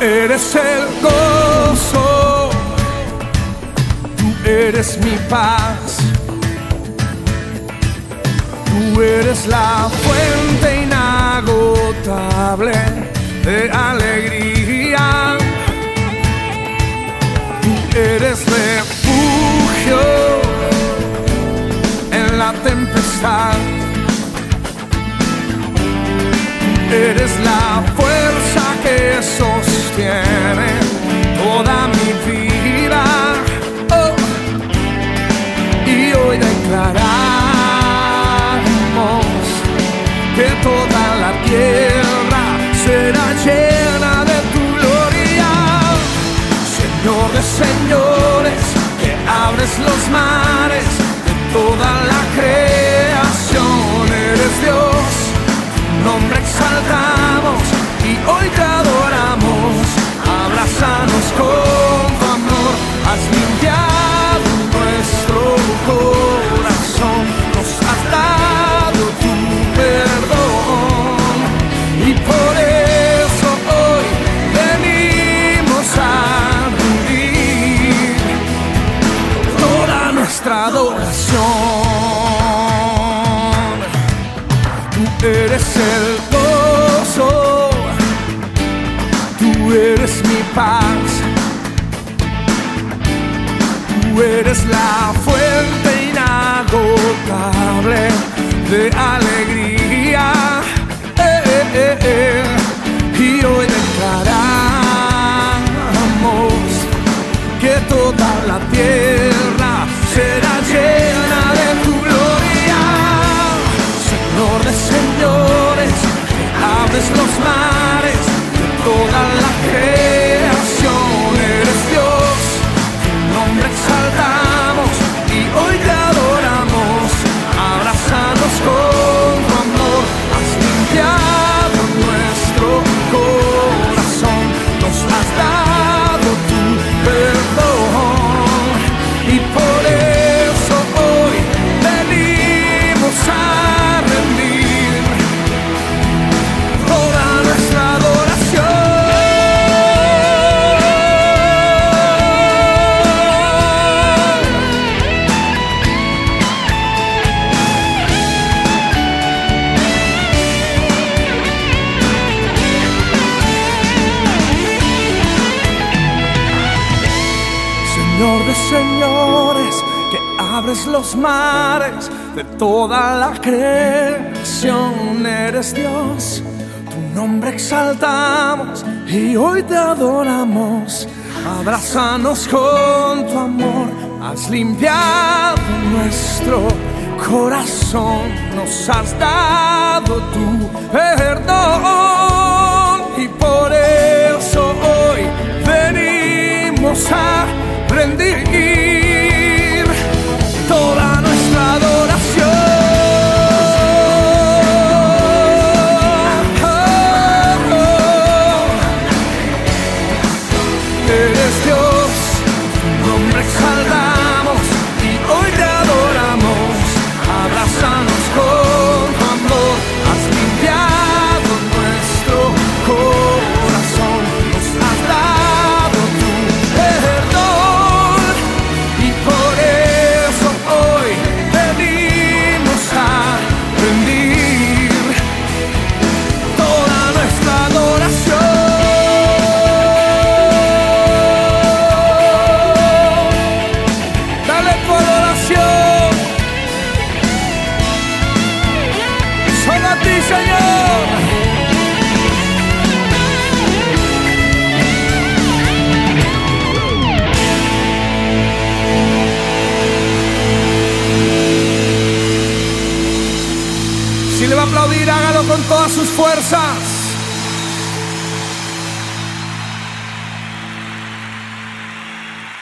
eres el gozo, tú eres mi paz, tú eres la fuente inagotable de alegría, tú eres refugio en la tempestad. Eres la fuerza mares de toda la adoración. Tú eres el gozo, tú eres mi paz, tú eres la fuente inagotable de alegría. Eh, eh, eh. Y hoy declaramos que toda la tierra será De señores, que abres los mares de toda la creación, eres Dios. Tu nombre exaltamos y hoy te adoramos. Abrazanos con tu amor, has limpiado nuestro corazón, nos has dado tu perdón y por nombre exaltamos Si le va a aplaudir, hágalo con todas sus fuerzas.